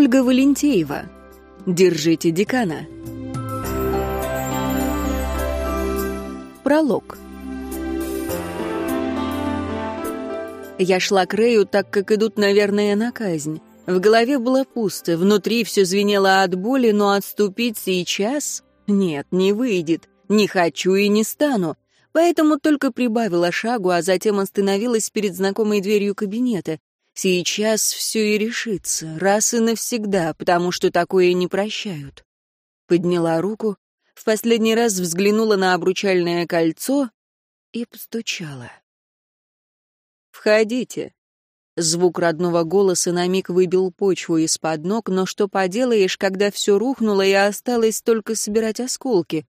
Ольга Валентеева. Держите декана. Пролог. Я шла к Рэю так, как идут, наверное, на казнь. В голове было пусто, внутри все звенело от боли, но отступить сейчас? Нет, не выйдет. Не хочу и не стану. Поэтому только прибавила шагу, а затем остановилась перед знакомой дверью кабинета. Сейчас все и решится, раз и навсегда, потому что такое не прощают. Подняла руку, в последний раз взглянула на обручальное кольцо и постучала. «Входите». Звук родного голоса на миг выбил почву из-под ног, но что поделаешь, когда все рухнуло и осталось только собирать осколки?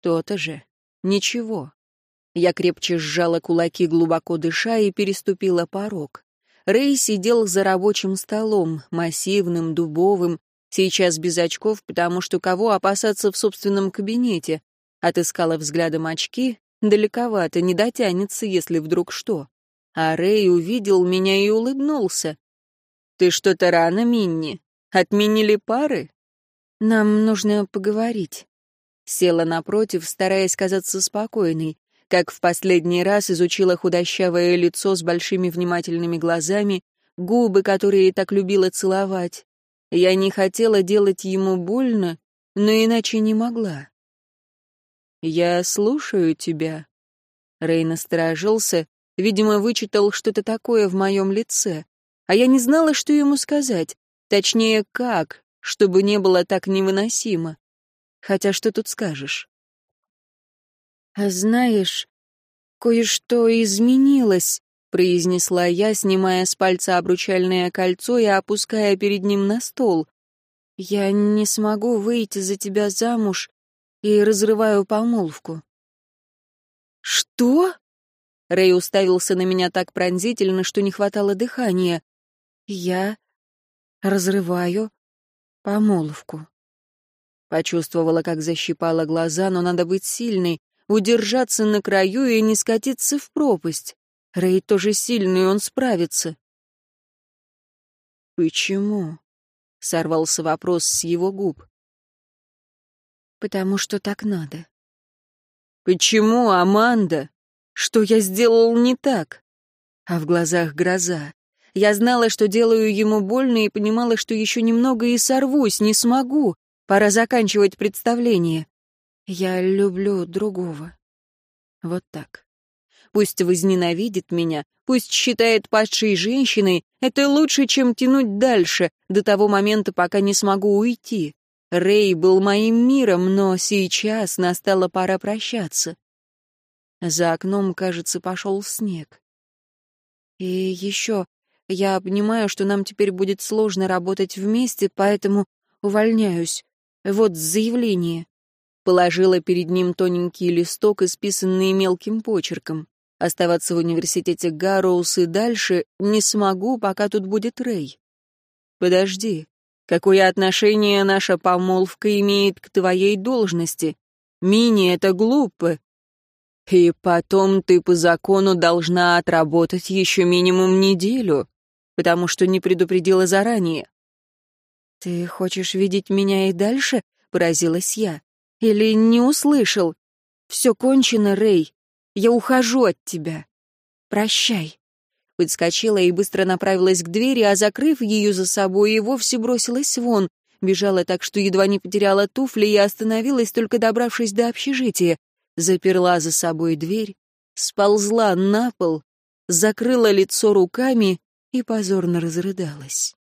То-то же. Ничего. Я крепче сжала кулаки, глубоко дыша, и переступила порог. Рэй сидел за рабочим столом, массивным, дубовым, сейчас без очков, потому что кого опасаться в собственном кабинете. Отыскала взглядом очки, далековато, не дотянется, если вдруг что. А Рэй увидел меня и улыбнулся. «Ты что-то рано, Минни? Отменили пары?» «Нам нужно поговорить». Села напротив, стараясь казаться спокойной, как в последний раз изучила худощавое лицо с большими внимательными глазами, губы, которые так любила целовать. Я не хотела делать ему больно, но иначе не могла. «Я слушаю тебя». Рэй насторожился, Видимо, вычитал что-то такое в моем лице. А я не знала, что ему сказать. Точнее, как, чтобы не было так невыносимо. Хотя что тут скажешь? «А знаешь, кое-что изменилось», — произнесла я, снимая с пальца обручальное кольцо и опуская перед ним на стол. «Я не смогу выйти за тебя замуж и разрываю помолвку». «Что?» Рэй уставился на меня так пронзительно, что не хватало дыхания. «Я разрываю помолвку». Почувствовала, как защипала глаза, но надо быть сильной, удержаться на краю и не скатиться в пропасть. Рэй тоже сильный, он справится. «Почему?» — сорвался вопрос с его губ. «Потому что так надо». «Почему, Аманда?» Что я сделал не так? А в глазах гроза. Я знала, что делаю ему больно, и понимала, что еще немного и сорвусь, не смогу. Пора заканчивать представление. Я люблю другого. Вот так. Пусть возненавидит меня, пусть считает падшей женщиной, это лучше, чем тянуть дальше, до того момента, пока не смогу уйти. Рэй был моим миром, но сейчас настала пора прощаться. За окном, кажется, пошел снег. И еще, я понимаю, что нам теперь будет сложно работать вместе, поэтому увольняюсь. Вот заявление. Положила перед ним тоненький листок, исписанный мелким почерком. Оставаться в университете Гарроуз и дальше не смогу, пока тут будет Рэй. Подожди, какое отношение наша помолвка имеет к твоей должности? Мини, это глупо. И потом ты по закону должна отработать еще минимум неделю, потому что не предупредила заранее. «Ты хочешь видеть меня и дальше?» — поразилась я. «Или не услышал? Все кончено, Рэй. Я ухожу от тебя. Прощай». Подскочила и быстро направилась к двери, а, закрыв ее за собой, и вовсе бросилась вон. Бежала так, что едва не потеряла туфли и остановилась, только добравшись до общежития заперла за собой дверь, сползла на пол, закрыла лицо руками и позорно разрыдалась.